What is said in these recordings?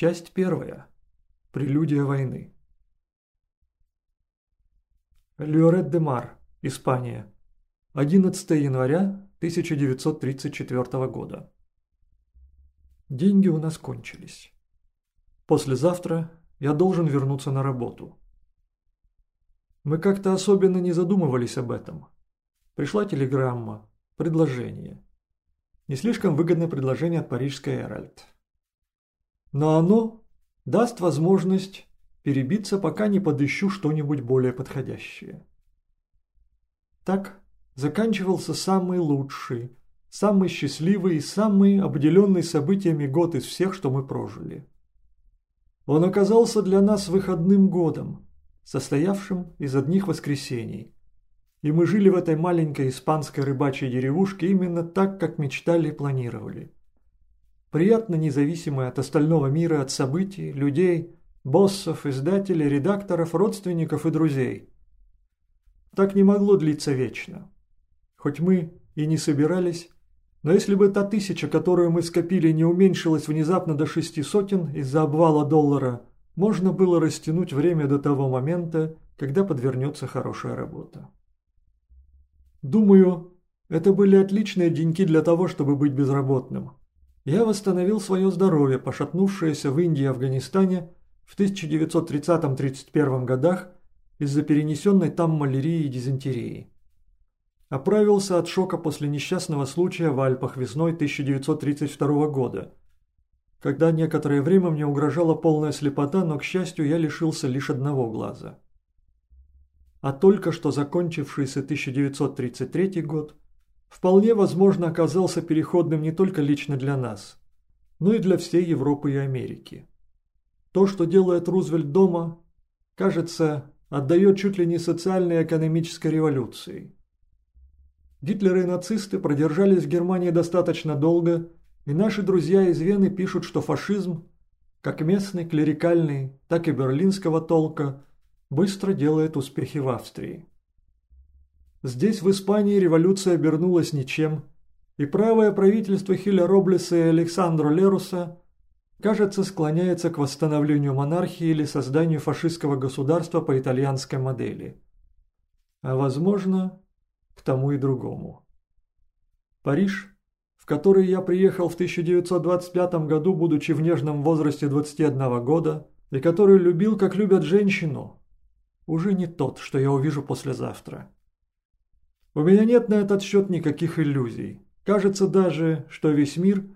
Часть первая. Прелюдия войны. Люрет де Мар, Испания. 11 января 1934 года. Деньги у нас кончились. Послезавтра я должен вернуться на работу. Мы как-то особенно не задумывались об этом. Пришла телеграмма, предложение. Не слишком выгодное предложение от парижской Эральд. Но оно даст возможность перебиться, пока не подыщу что-нибудь более подходящее. Так заканчивался самый лучший, самый счастливый и самый обделенный событиями год из всех, что мы прожили. Он оказался для нас выходным годом, состоявшим из одних воскресений. И мы жили в этой маленькой испанской рыбачьей деревушке именно так, как мечтали и планировали. Приятно независимые от остального мира, от событий, людей, боссов, издателей, редакторов, родственников и друзей. Так не могло длиться вечно. Хоть мы и не собирались, но если бы та тысяча, которую мы скопили, не уменьшилась внезапно до шести сотен из-за обвала доллара, можно было растянуть время до того момента, когда подвернется хорошая работа. Думаю, это были отличные деньки для того, чтобы быть безработным. Я восстановил свое здоровье, пошатнувшееся в Индии и Афганистане в 1930-31 годах из-за перенесенной там малярии и дизентерии. Оправился от шока после несчастного случая в Альпах весной 1932 года, когда некоторое время мне угрожала полная слепота, но, к счастью, я лишился лишь одного глаза. А только что закончившийся 1933 год вполне возможно оказался переходным не только лично для нас, но и для всей Европы и Америки. То, что делает Рузвельт дома, кажется, отдает чуть ли не социальной и экономической революции. Гитлер и нацисты продержались в Германии достаточно долго, и наши друзья из Вены пишут, что фашизм, как местный, клерикальный, так и берлинского толка, быстро делает успехи в Австрии. Здесь, в Испании, революция обернулась ничем, и правое правительство Хиля Роблеса и Александра Леруса кажется, склоняется к восстановлению монархии или созданию фашистского государства по итальянской модели. А возможно, к тому и другому. Париж, в который я приехал в 1925 году, будучи в нежном возрасте 21 года, и который любил, как любят женщину, уже не тот, что я увижу послезавтра. У меня нет на этот счет никаких иллюзий. Кажется даже, что весь мир –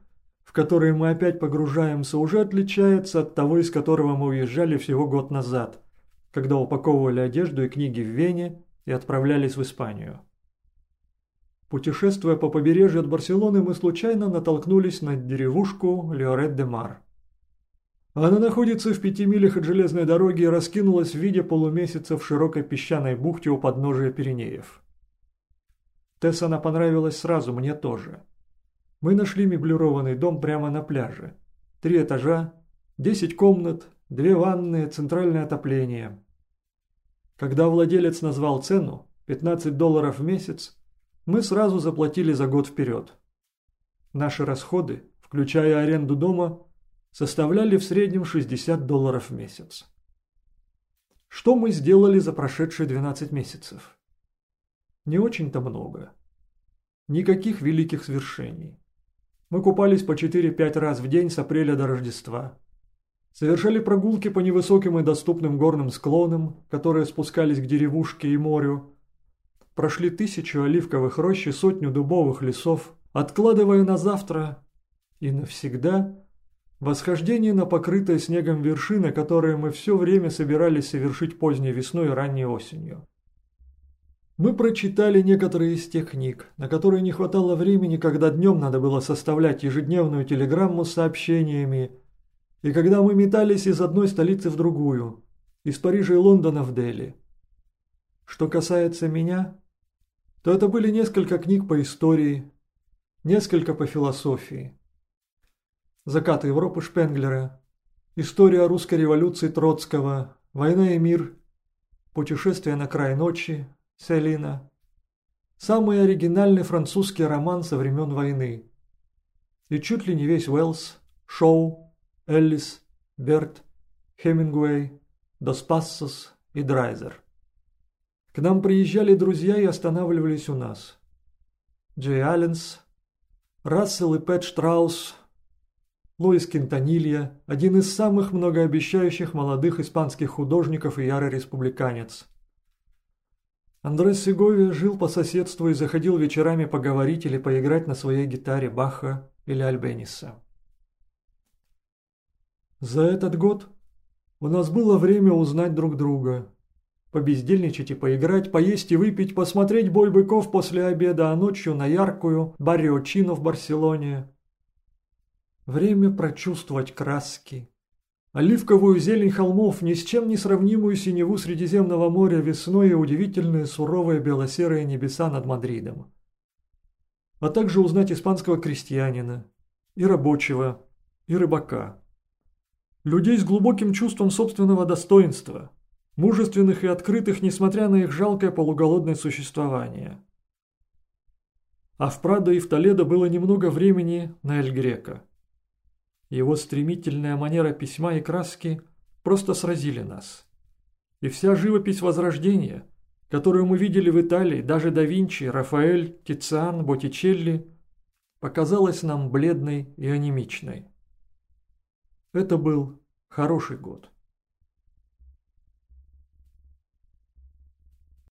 который мы опять погружаемся, уже отличается от того, из которого мы уезжали всего год назад, когда упаковывали одежду и книги в Вене и отправлялись в Испанию. Путешествуя по побережью от Барселоны, мы случайно натолкнулись на деревушку Леорет-де-Мар. Она находится в пяти милях от железной дороги и раскинулась в виде полумесяца в широкой песчаной бухте у подножия Пиренеев. Тесс она понравилась сразу, мне тоже. Мы нашли меблированный дом прямо на пляже. Три этажа, десять комнат, две ванные, центральное отопление. Когда владелец назвал цену, 15 долларов в месяц, мы сразу заплатили за год вперед. Наши расходы, включая аренду дома, составляли в среднем 60 долларов в месяц. Что мы сделали за прошедшие 12 месяцев? Не очень-то много. Никаких великих свершений. Мы купались по 4-5 раз в день с апреля до Рождества. Совершали прогулки по невысоким и доступным горным склонам, которые спускались к деревушке и морю. Прошли тысячу оливковых рощ и сотню дубовых лесов, откладывая на завтра и навсегда восхождение на покрытые снегом вершины, которые мы все время собирались совершить поздней весной и ранней осенью. Мы прочитали некоторые из тех книг, на которые не хватало времени, когда днем надо было составлять ежедневную телеграмму с сообщениями, и когда мы метались из одной столицы в другую, из Парижа и Лондона в Дели. Что касается меня, то это были несколько книг по истории, несколько по философии. «Закат Европы» Шпенглера, «История русской революции» Троцкого, «Война и мир», «Путешествие на край ночи», Селина. Самый оригинальный французский роман со времен войны. И чуть ли не весь Уэллс, Шоу, Эллис, Берт, Хемингуэй, Дос Пассос и Драйзер. К нам приезжали друзья и останавливались у нас. Джей Алленс, Рассел и Пэт Штраус, Луис Кентанилья, один из самых многообещающих молодых испанских художников и ярый республиканец. Андрес Сеговия жил по соседству и заходил вечерами поговорить или поиграть на своей гитаре Баха или Альбениса. За этот год у нас было время узнать друг друга, побездельничать и поиграть, поесть и выпить, посмотреть бой быков после обеда, а ночью на яркую Баррио Чино в Барселоне. Время прочувствовать краски. Оливковую зелень холмов, ни с чем не сравнимую синеву Средиземного моря весной и удивительные суровые белосерые небеса над Мадридом. А также узнать испанского крестьянина, и рабочего, и рыбака. Людей с глубоким чувством собственного достоинства – мужественных и открытых, несмотря на их жалкое полуголодное существование. А в Прадо и в Толедо было немного времени на Эль Грека. Его стремительная манера письма и краски просто сразили нас. И вся живопись Возрождения, которую мы видели в Италии, даже да Винчи, Рафаэль, Тициан, Боттичелли, показалась нам бледной и анемичной. Это был хороший год.